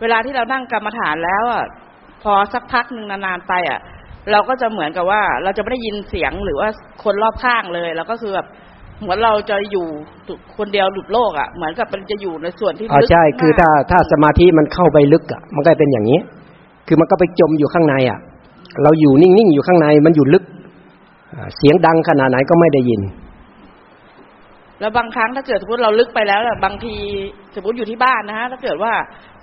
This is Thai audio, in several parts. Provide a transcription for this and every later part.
เวลาที่เรานั่งกรรมฐานแล้วอะพอสักพักหนึ่งนานๆไปอะ เราก็จะเหมือนกับว่า เราจะไม่ได้ยินเสียงหรือว่าคนรอบข้างเลย แล้วก็คือแบบเหมือนเราจะอยู่คนเดียวหลุดโลกอะเหมือนกับมันจะอยู่ในส่วนที่อ๋อลึกใช่คือมกถ้าถ้าสมาธิมันเข้าไปลึกอะ มันก็เป็นอย่างนี้ คือมันก็ไปจมอยู่ข้างในอะ เราอยู่นิ่งๆอยู่ข้างในมันอยู่ลึกอ่าเสียงดังขนาดไหนก็ไม่ได้ยิน แล้วบางครั้งถ้าเกิดสมมติเราลึกไปแล้วอะบางทีสมมติอยู่ที่บ้านนะฮะถ้าเกิดว่า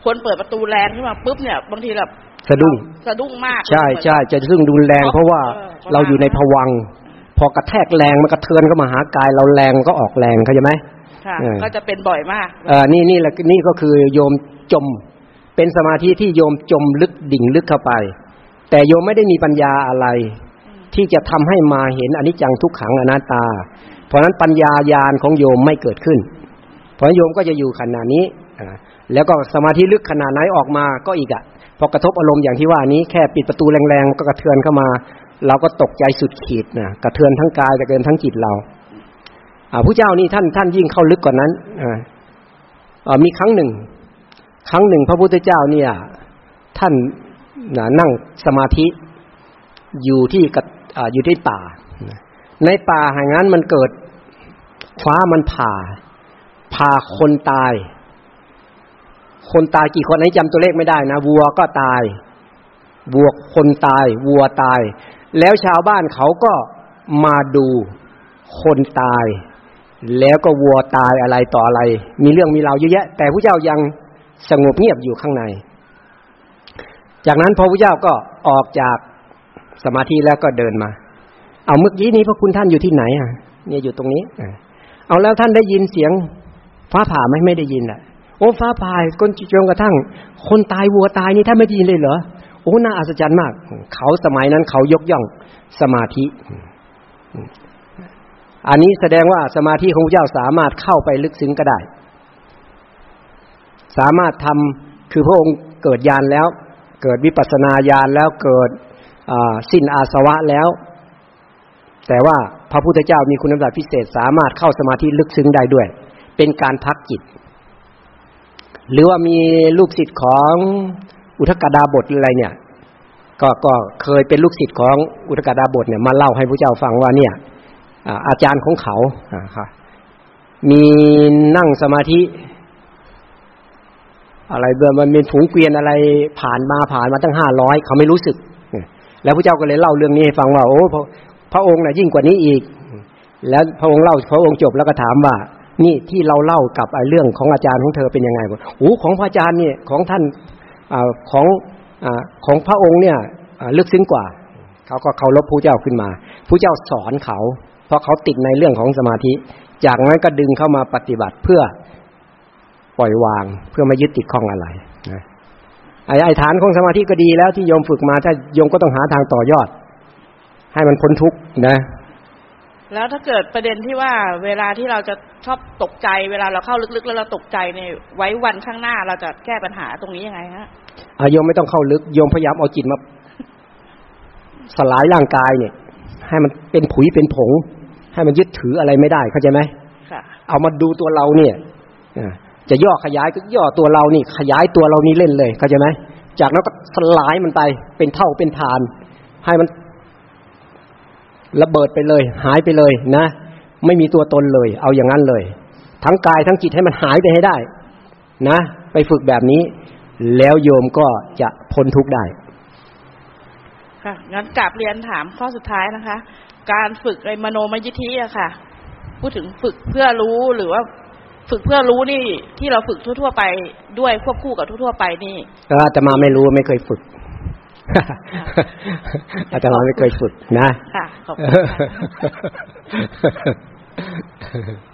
คนเปิดประตูแรงขึ้นมาปุ๊บเนี่ย บางทีแบบสะดุ้งสะดุ้งมาก ใช่ใช่จะซึ่งรุนแรง เพราะว่าเออประมาณเราอยู่ในภวังค์พอกระแทกแรงมันกระเทือนเข้ามาหากาย เราแรงก็ออกแรงเข้าใจไหมค่ะเออก็จะเป็นบ่อยมากเออนี่นี่แหละนี่ก็คือโยมจม เป็นสมาธิที่โยมจมลึกดิ่งลึกเข้าไป แต่โยมไม่ได้มีปัญญาอะไร ที่จะทำให้มาเห็นอนิจจังทุกขังอนัตตาเพ ราะนั้นปัญญาญาณของโยมไม่เกิดขึ้น เพราะโยมก็จะอยู่ขนาดนี้แล้วก็สมาธิลึกขนาดไหนออกมาก็อีกอะพอกระทบอารมณ์อย่างที่ว่านี้แค่ปิดประตูแรงๆก็กระเทือนเข้ามา เราก็ตกใจสุดขีดนะกระเทือนทั้งกายกระเทือนทั้งจิตเราอ่าผู้เจ้านี่ท่านท่านยิ่งเข้าลึกกว่านั้นอ่ามีครั้งหนึ่ง ครั้งหนึ่งพระพุทธเจ้าเนี่ย ท่านน,นั่งสมาธิอยู่ที่กระอ่าอยู่ที่ป่า ในป่าแห่งนั้นมันเกิด ฟ้ามันผ่า ผ่าคนตาย คนตายกี่คนนี้จำตัวเลขไม่ได้นะวัวก็ตายวัวคนตาย วัวตาย แล้วชาวบ้านเขาก็มาดูคนตาย แล้วก็วัวตายอะไรต่ออะไร มีเรื่องมีราวเยอะแยะ แต่พระเจ้ายังสงบเงียบอยู่ข้างใน จากนั้นพอพระเจ้าก็ออกจากสมาธิแล้วก็เดินมา เอาเมื่อกี้นี้พระคุณท่านอยู่ที่ไหนอะ เนี่ยอยู่ตรงนี้อะ เอาแล้วท่านได้ยินเสียง ฟ้าผ่าไหมไม่ได้ยินอะ โอ้ฟ้าผ่าคนจนกระทั่ง คนตายวัวตายนี่ท่านไม่ได้ยินเลยเหรอโอ้น่าอัศจรรย์มาก เขาสมัยนั้นเขายกย่องสมาธิ อันนี้แสดงว่าสมาธิของพระเจ้าสามารถเข้าไปลึกซึ้งก็ได้ สามารถทำคือพระองค์เกิดญาณแล้ว เกิดวิปัสสนาญาณแล้วเกิดสิ้นอาสวะแล้ว แต่ว่า พระพุทธเจ้ามีคุณสมบัติพิเศษสามารถเข้าสมาธิลึกซึ้งได้ด้วย เป็นการพักจิต หรือว่ามีลูกศิษย์ของอุทกดาบทอะไรเนี่ย ก็ก็เคยเป็นลูกศิษย์ของอุทกดาบทเนี่ยมาเล่าให้พระเจ้าฟังว่าเนี่ยอาจารย์ของเขาอ่าค่ะมีนั่งสมาธิ อะไรเบื่อมันเป็นฝูงเกวียนอะไรผ่านมาผ่านมาตั้งห้าร้อยเขาไม่รู้สึกแล้วพระเจ้าก็เลยเล่าเรื่องนี้ให้ฟังว่าโอ้ พระองค์น่ะยิ่งกว่านี้อีก แล้วพระองค์เล่าพระองค์จบแล้วก็ถามว่า นี่ที่เราเล่ากับไอ้เรื่องของอาจารย์ของเธอเป็นยังไงบอกโอ้ของพระอาจารย์เนี่ยของท่านอของอของพระองค์เนี่ยลึกซึ้งกว่า เขาก็เคารพพระเจ้าขึ้นมาพระเจ้าสอนเขา เพราะเขาติดในเรื่องของสมาธิ จากนั้นก็ดึงเข้ามาปฏิบัติเพื่อปล่อยวางเพื่อไม่ยึดติดข้องอะไรนะไอ้ไอ้ฐานของสมาธิก็ดีแล้วที่โยมฝึกมาถ้าโยมก็ต้องหาทางต่อยอด ให้มันพ้นทุกข์นะ แล้วถ้าเกิดประเด็นที่ว่าเวลาที่เราจะชอบตกใจ เวลาเราเข้าลึกๆ แล้วเราตกใจเนี่ยไว้วันข้างหน้าเราจะแก้ปัญหาตรงนี้ยังไงฮะอะโยมไม่ต้องเข้าลึกโยมพยายามเอาจิตมา สลายร่างกายเนี่ย ให้มันเป็นผุยเป็นผง ให้มันยึดถืออะไรไม่ได้เข้าใจไหมค่ะเอามาดูตัวเราเนี่ยอะจะย่อขยายก็ย่อตัวเรานี่ ขยายตัวเรานี่เล่นเลยเข้าใจไหมจากนั้นก็สลายมันไปเป็นเท่าเป็นฐาน ให้มัน ระเบิดไปเลย หายไปเลยนะ ไม่มีตัวตนเลย เอาอย่างนั้นเลย ทั้งกายทั้งจิตให้มันหายไปให้ได้ นะ ไปฝึกแบบนี้ แล้วโยมก็จะพ้นทุกข์ได้ ค่ะงั้นกลับเรียนถามข้อสุดท้ายนะคะ การฝึกไอ้มโนมยิทธิอะค่ะ พูดถึงฝึกเพื่อรู้หรือว่าฝึกเพื่อรู้นี่ที่เราฝึกทั่ว ๆ ไปด้วยควบคู่กับทั่ว ๆ ไปนี่ก็อาตมาไม่รู้ไม่เคยฝึก อาตมาไม่เคยฝึกนะ ค่ะ ขอบคุณค่ะ